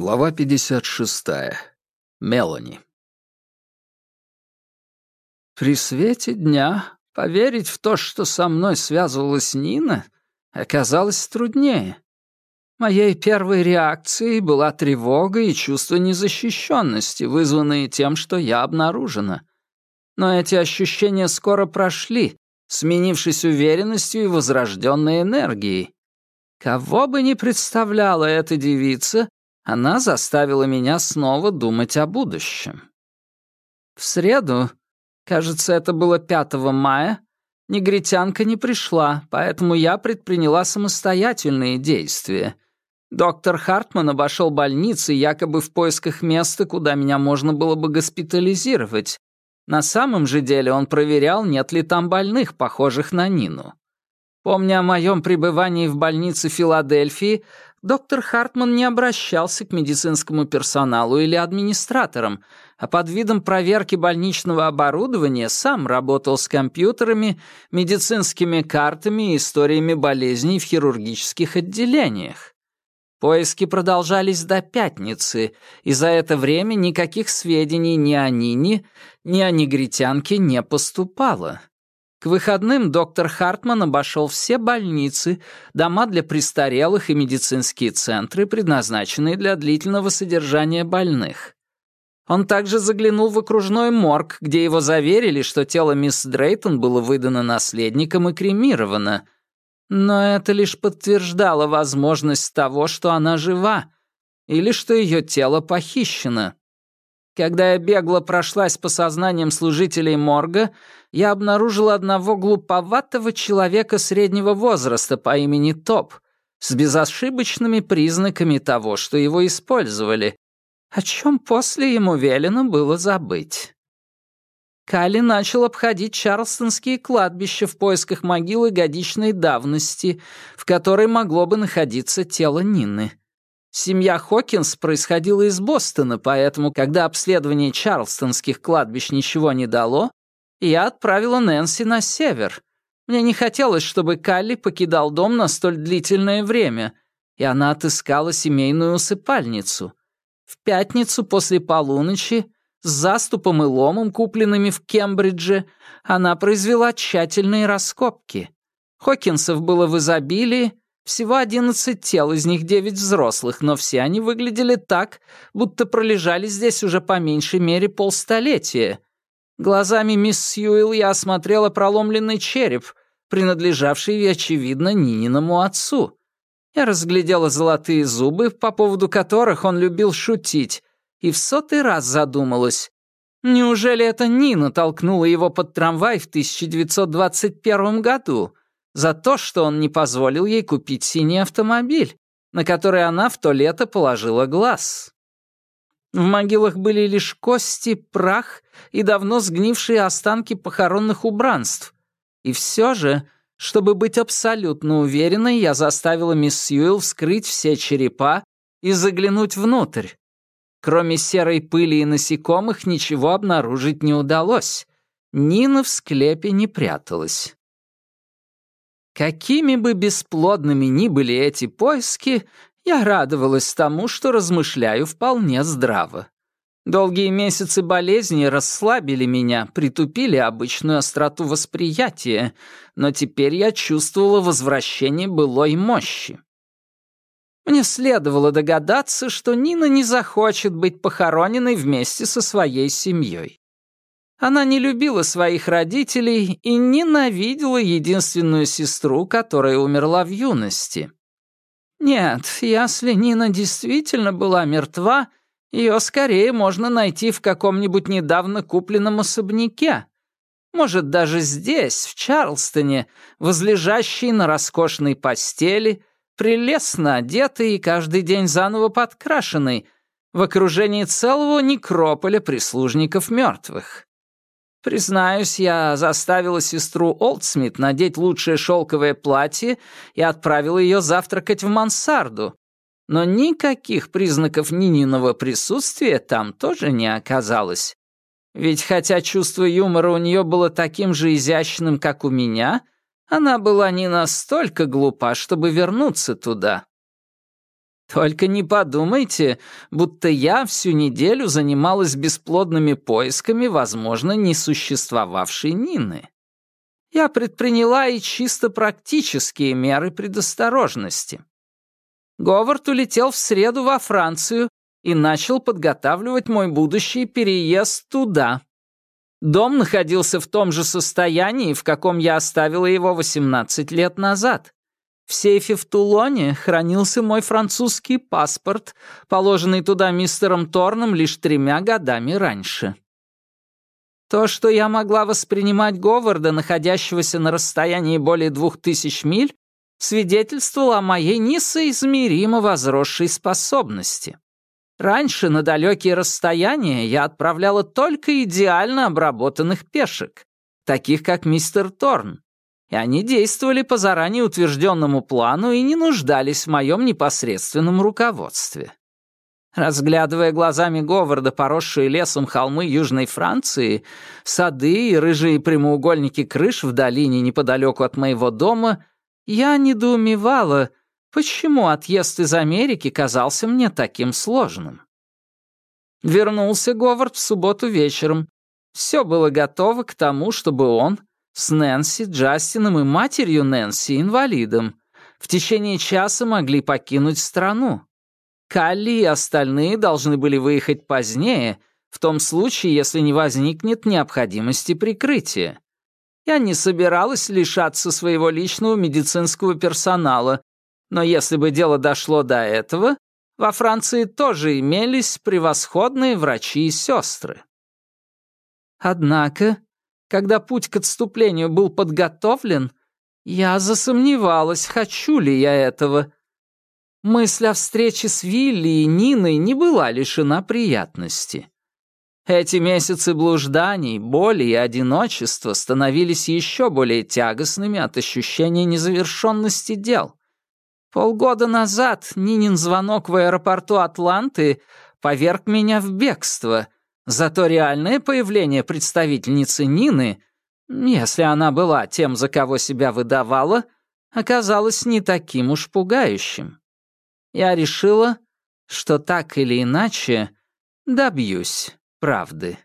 Глава 56. Мелани. При свете дня поверить в то, что со мной связывалась Нина, оказалось труднее. Моей первой реакцией была тревога и чувство незащищенности, вызванные тем, что я обнаружена. Но эти ощущения скоро прошли, сменившись уверенностью и возрожденной энергией. Кого бы ни представляла эта девица, она заставила меня снова думать о будущем. В среду, кажется, это было 5 мая, негритянка не пришла, поэтому я предприняла самостоятельные действия. Доктор Хартман обошел больницы якобы в поисках места, куда меня можно было бы госпитализировать. На самом же деле он проверял, нет ли там больных, похожих на Нину. Помня о моем пребывании в больнице Филадельфии, доктор Хартман не обращался к медицинскому персоналу или администраторам, а под видом проверки больничного оборудования сам работал с компьютерами, медицинскими картами и историями болезней в хирургических отделениях. Поиски продолжались до пятницы, и за это время никаких сведений ни о Нине, ни о негритянке не поступало. К выходным доктор Хартман обошел все больницы, дома для престарелых и медицинские центры, предназначенные для длительного содержания больных. Он также заглянул в окружной морг, где его заверили, что тело мисс Дрейтон было выдано наследникам и кремировано. Но это лишь подтверждало возможность того, что она жива, или что ее тело похищено. Когда я бегло прошлась по сознаниям служителей морга, я обнаружила одного глуповатого человека среднего возраста по имени Топ с безошибочными признаками того, что его использовали, о чем после ему велено было забыть. Калли начал обходить чарлстонские кладбища в поисках могилы годичной давности, в которой могло бы находиться тело Нины. Семья Хокинс происходила из Бостона, поэтому, когда обследование чарлстонских кладбищ ничего не дало, я отправила Нэнси на север. Мне не хотелось, чтобы Калли покидал дом на столь длительное время, и она отыскала семейную усыпальницу. В пятницу после полуночи с заступом и ломом, купленными в Кембридже, она произвела тщательные раскопки. Хокинсов было в изобилии, всего одиннадцать тел, из них девять взрослых, но все они выглядели так, будто пролежали здесь уже по меньшей мере полстолетия. Глазами мисс Сьюэлл я осмотрела проломленный череп, принадлежавший, очевидно, Нининому отцу. Я разглядела золотые зубы, по поводу которых он любил шутить, и в сотый раз задумалась. Неужели это Нина толкнула его под трамвай в 1921 году? За то, что он не позволил ей купить синий автомобиль, на который она в то лето положила глаз. В могилах были лишь кости, прах и давно сгнившие останки похоронных убранств. И все же, чтобы быть абсолютно уверенной, я заставила мисс Сьюэлл вскрыть все черепа и заглянуть внутрь. Кроме серой пыли и насекомых ничего обнаружить не удалось. Нина в склепе не пряталась. Какими бы бесплодными ни были эти поиски, я радовалась тому, что размышляю вполне здраво. Долгие месяцы болезни расслабили меня, притупили обычную остроту восприятия, но теперь я чувствовала возвращение былой мощи. Мне следовало догадаться, что Нина не захочет быть похороненной вместе со своей семьей. Она не любила своих родителей и ненавидела единственную сестру, которая умерла в юности. Нет, если Нина действительно была мертва, ее скорее можно найти в каком-нибудь недавно купленном особняке. Может, даже здесь, в Чарлстоне, возлежащей на роскошной постели, прелестно одетой и каждый день заново подкрашенной, в окружении целого некрополя прислужников мертвых. Признаюсь, я заставила сестру Олдсмит надеть лучшее шелковое платье и отправила ее завтракать в мансарду. Но никаких признаков Нининого присутствия там тоже не оказалось. Ведь хотя чувство юмора у нее было таким же изящным, как у меня, она была не настолько глупа, чтобы вернуться туда. Только не подумайте, будто я всю неделю занималась бесплодными поисками, возможно, несуществовавшей Нины. Я предприняла и чисто практические меры предосторожности. Говард улетел в среду во Францию и начал подготавливать мой будущий переезд туда. Дом находился в том же состоянии, в каком я оставила его 18 лет назад. В сейфе в Тулоне хранился мой французский паспорт, положенный туда мистером Торном лишь тремя годами раньше. То, что я могла воспринимать Говарда, находящегося на расстоянии более двух тысяч миль, свидетельствовало о моей несоизмеримо возросшей способности. Раньше на далекие расстояния я отправляла только идеально обработанных пешек, таких как мистер Торн, и они действовали по заранее утвержденному плану и не нуждались в моем непосредственном руководстве. Разглядывая глазами Говарда поросшие лесом холмы Южной Франции, сады и рыжие прямоугольники крыш в долине неподалеку от моего дома, я недоумевала, почему отъезд из Америки казался мне таким сложным. Вернулся Говард в субботу вечером. Все было готово к тому, чтобы он, с Нэнси, Джастином и матерью Нэнси, инвалидом, в течение часа могли покинуть страну. Калли и остальные должны были выехать позднее, в том случае, если не возникнет необходимости прикрытия. Я не собиралась лишаться своего личного медицинского персонала, но если бы дело дошло до этого, во Франции тоже имелись превосходные врачи и сестры. Однако когда путь к отступлению был подготовлен, я засомневалась, хочу ли я этого. Мысль о встрече с Вилли и Ниной не была лишена приятности. Эти месяцы блужданий, боли и одиночества становились еще более тягостными от ощущения незавершенности дел. Полгода назад Нинин звонок в аэропорту Атланты поверг меня в бегство — Зато реальное появление представительницы Нины, если она была тем, за кого себя выдавала, оказалось не таким уж пугающим. Я решила, что так или иначе добьюсь правды.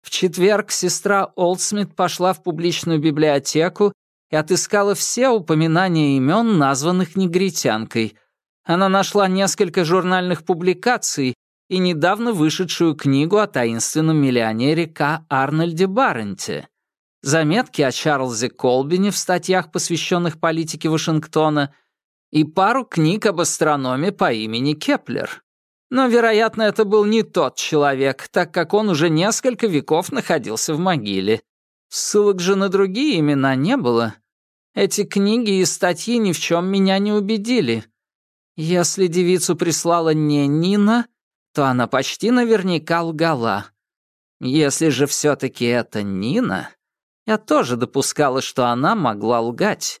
В четверг сестра Олдсмит пошла в публичную библиотеку и отыскала все упоминания имен, названных негритянкой. Она нашла несколько журнальных публикаций и недавно вышедшую книгу о таинственном миллионере К. Арнольде Барренте, заметки о Чарльзе Колбине в статьях, посвященных политике Вашингтона, и пару книг об астрономе по имени Кеплер. Но, вероятно, это был не тот человек, так как он уже несколько веков находился в могиле. Ссылок же на другие имена не было. Эти книги и статьи ни в чем меня не убедили. Если девицу прислала не Нина, то она почти наверняка лгала. Если же все-таки это Нина, я тоже допускала, что она могла лгать.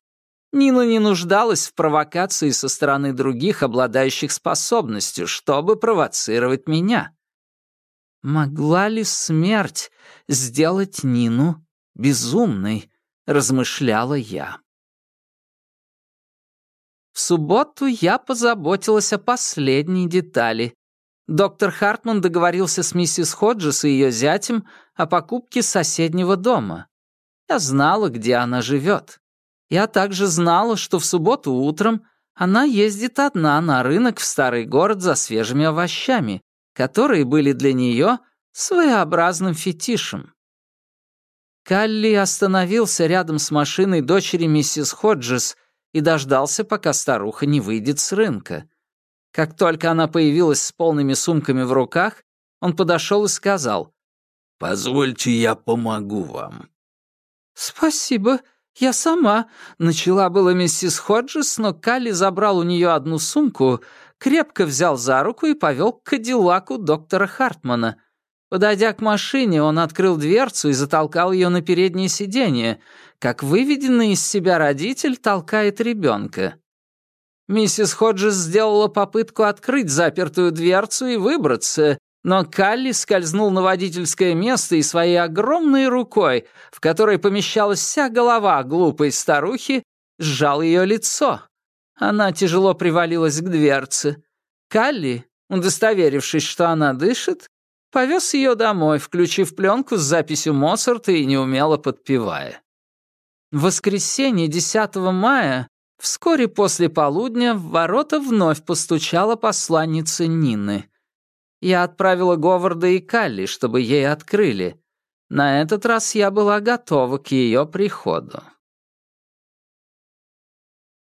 Нина не нуждалась в провокации со стороны других, обладающих способностью, чтобы провоцировать меня. Могла ли смерть сделать Нину безумной, размышляла я. В субботу я позаботилась о последней детали. Доктор Хартман договорился с миссис Ходжес и ее зятем о покупке соседнего дома. Я знала, где она живет. Я также знала, что в субботу утром она ездит одна на рынок в старый город за свежими овощами, которые были для нее своеобразным фетишем. Калли остановился рядом с машиной дочери миссис Ходжес и дождался, пока старуха не выйдет с рынка. Как только она появилась с полными сумками в руках, он подошел и сказал, «Позвольте, я помогу вам». «Спасибо, я сама», — начала была миссис Ходжес, но Калли забрал у нее одну сумку, крепко взял за руку и повел к кадиллаку доктора Хартмана. Подойдя к машине, он открыл дверцу и затолкал ее на переднее сиденье, как выведенный из себя родитель толкает ребенка. Миссис Ходжес сделала попытку открыть запертую дверцу и выбраться, но Калли скользнул на водительское место и своей огромной рукой, в которой помещалась вся голова глупой старухи, сжал ее лицо. Она тяжело привалилась к дверце. Калли, удостоверившись, что она дышит, повез ее домой, включив пленку с записью Моцарта и неумело подпевая. В воскресенье 10 мая, вскоре после полудня, в ворота вновь постучала посланница Нины. Я отправила Говарда и Калли, чтобы ей открыли. На этот раз я была готова к ее приходу.